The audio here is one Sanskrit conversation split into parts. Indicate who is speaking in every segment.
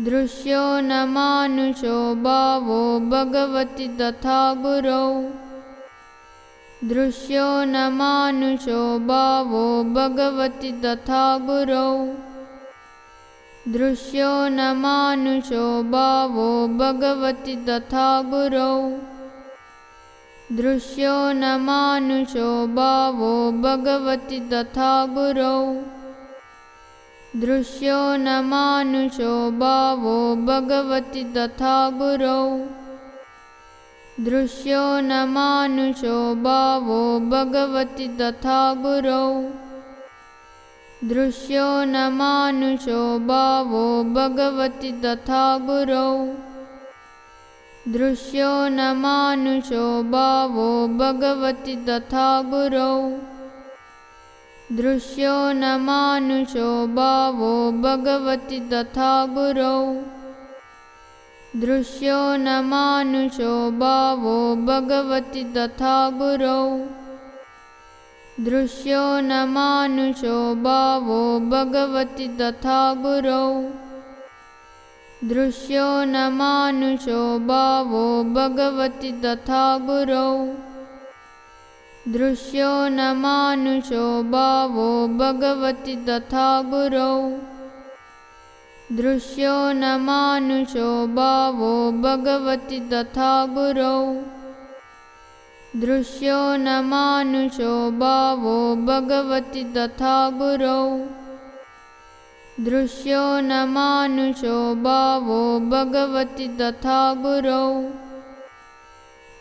Speaker 1: दृश्यो न मानुषो भावो भगवति तथा गुरौ। दृश्यो न मानुषो भावो भगवति तथा गुरौ। दृश्यो न मानुषो भावो भगवति तथा गुरौ। दृश्यो न मानुषो भावो भगवति तथा गुरौ दृश्यो न मानुषो भावो भगवति तथा गुरौ। दृश्यो न मानुषो भावो भगवति तथा गुरौ। दृश्यो न मानुषो भावो भगवति तथा गुरौ। दृश्यो न मानुषो भावो भगवति तथा गुरौ दृश्यो न मानुषो भावो भगवति तथा गुरौ। दृश्यो न मानुषो भावो भगवति तथा गुरौ। दृश्यो न मानुषो भावो भगवति तथा गुरौ। दृश्यो न मानुषो भावो भगवति तथा गुरौ दृश्यो न मानुषो भावो भगवति तथा गुरौ। दृश्यो न मानुषो भावो भगवति तथा गुरौ। दृश्यो न मानुषो भावो भगवति तथा गुरौ। दृश्यो न मानुषो भावो भगवति तथा गुरौ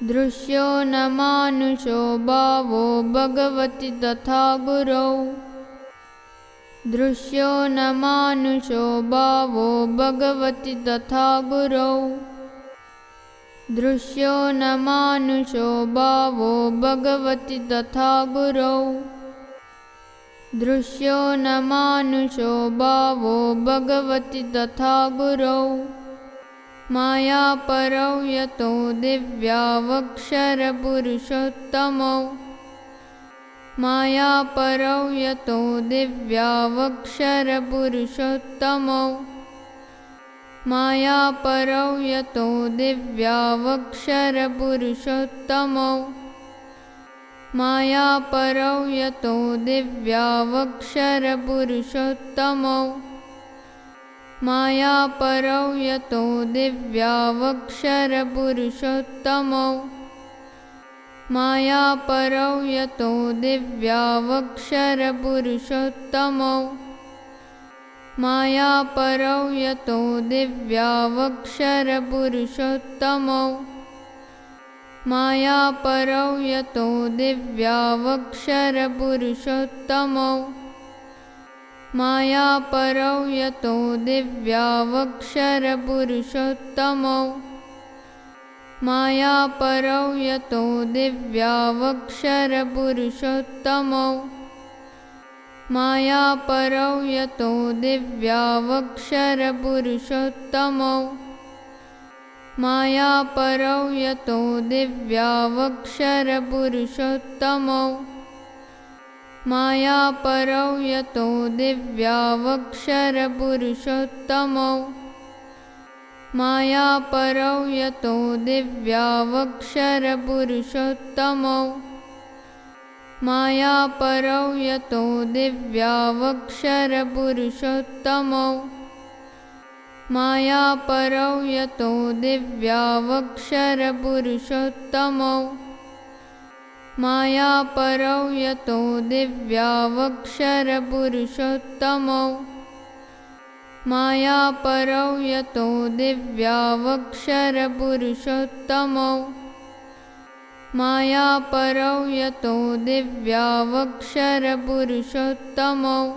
Speaker 1: दृश्यो न मानुषो भावो भगवति तथा गुरौ। दृश्यो न मानुषो भावो भगवति तथा गुरौ। दृश्यो न मानुषो भावो भगवति तथा गुरौ। दृश्यो न मानुषो भावो भगवति तथा गुरौ मायापरौ यतो दिव्यावक्षरपुरुषोत्तमौ। मायापरौ यतो दिव्यावक्षरपुरुषोत्तमौ। मायापरौ यतो दिव्यावक्षरपुरुषोत्तमौ। मायापरौ यतो दिव्यावक्षरपुरुषोत्तमौ मायापरौ यतो दिव्यावक्षरपुरुषोत्तमौ। मायापरौ यतो दिव्यावक्षरपुरुषोत्तमौ। मायापरौ यतो दिव्यावक्षरपुरुषोत्तमौ। मायापरौ यतो दिव्यावक्षरपुरुषोत्तमौ मायापरौ यतो दिव्यावक्षरपुरुषोत्तमौ। मायापरौ यतो दिव्यावक्षरपुरुषोत्तमौ। मायापरौ यतो दिव्यावक्षरपुरुषोत्तमौ। मायापरौ यतो दिव्यावक्षरपुरुषोत्तमौ मायापरौ यतो दिव्यावक्षरपुरुषोत्तमौ। मायापरौ यतो दिव्यावक्षरपुरुषोत्तमौ। मायापरौ यतो दिव्यावक्षरपुरुषोत्तमौ। मायापरौ यतो दिव्यावक्षरपुरुषोत्तमौ मायापरौ यतो दिव्यावक्षरपुरुषोत्तमौ। मायापरौ यतो दिव्यावक्षरपुरुषोत्तमौ। मायापरौ यतो दिव्यावक्षरपुरुषोत्तमौ।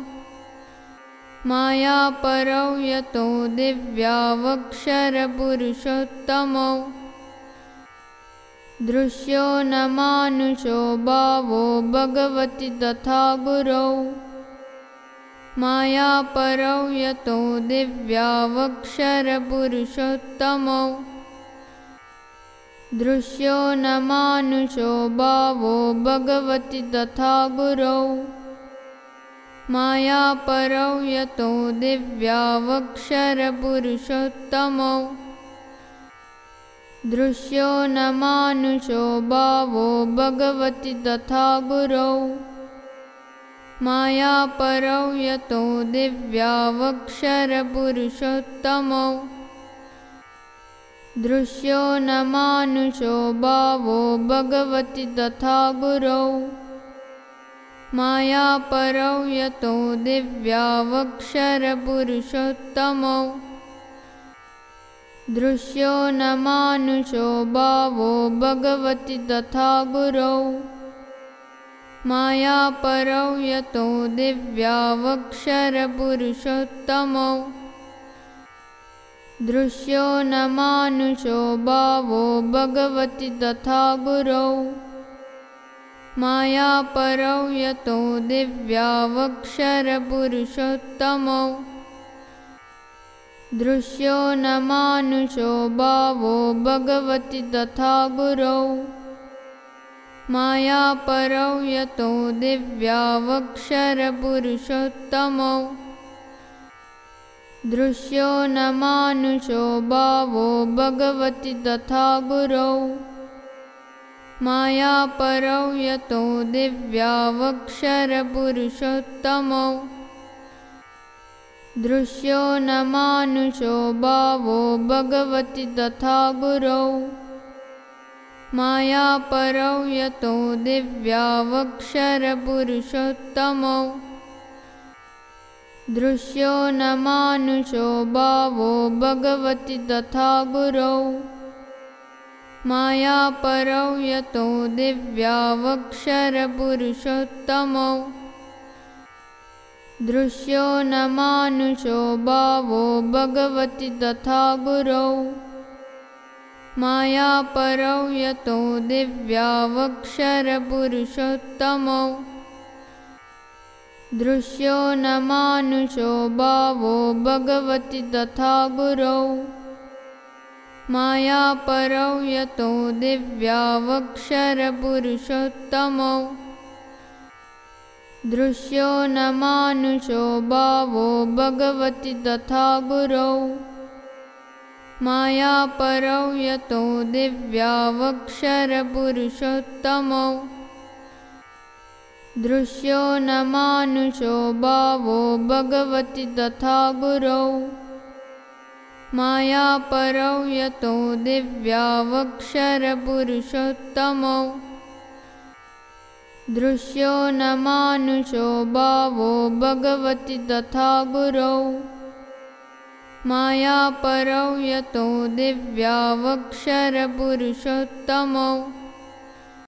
Speaker 1: मायापरौ यतो दिव्यावक्षरपुरुषोत्तमौ दृश्यो न मानुषो भावो भगवति तथा गुरौ। मायापरौ यतो दिव्यावक्षरपुरुषोत्तमौ दृश्यो न मानुषो भावो भगवति तथा गुरौ। मायापरौ यतो दिव्यावक्षरपुरुषोत्तमौ दृश्यो न मानुषो भावो भगवति तथा गुरौ। मायापरौ यतो दिव्यावक्षरपुरुषोत्तमौ। दृश्यो न मानुषो भावो भगवति तथा गुरौ। मायापरौ यतो दिव्यावक्षरपुरुषोत्तमौ दृश्यो न मानुषो भावो भगवति तथा गुरौ। मायापरौ यतो दिव्यावक्षरपुरुषोत्तमौ। दृश्यो न मानुषो भावो भगवति तथा गुरौ। मायापरौ यतो दिव्यावक्षरपुरुषोत्तमौ दृश्यो न मानुषो भावो भगवति तथा गुरौ। मायापरौ यतो दिव्यावक्षरपुरुषोत्तमौ। दृश्यो न मानुषो भावो भगवति तथा गुरौ। मायापरौ यतो दिव्यावक्षरपुरुषोत्तमौ दृश्यो न मानुषो भावो भगवति तथा गुरौ। मायापरौ यतो दिव्यावक्षरपुरुषोत्तमौ। दृश्यो न मानुषो भावो भगवति तथा गुरौ। मायापरौ यतो दिव्यावक्षरपुरुषोत्तमौ दृश्यो न मानुषो भावो भगवति तथा गुरौ। मायापरौ यतो दिव्यावक्षरपुरुषोत्तमौ दृश्यो न मानुषो भावो भगवति तथा गुरौ। मायापरौ यतो दिव्यावक्षरपुरुषोत्तमौ दृश्यो न मानुषो भावो भगवति तथा गुरौ। मायापरौ यतो दिव्यावक्षरपुरुषोत्तमौ। दृश्यो न मानुषो भावो भगवति तथा गुरौ। माया परौ यतो दिव्यावक्षरपुरुषोत्तमौ दृश्यो न मानुषो भावो भगवति तथा गुरौ। माया परौ यतो दिव्यावक्षरपुरुषोत्तमौ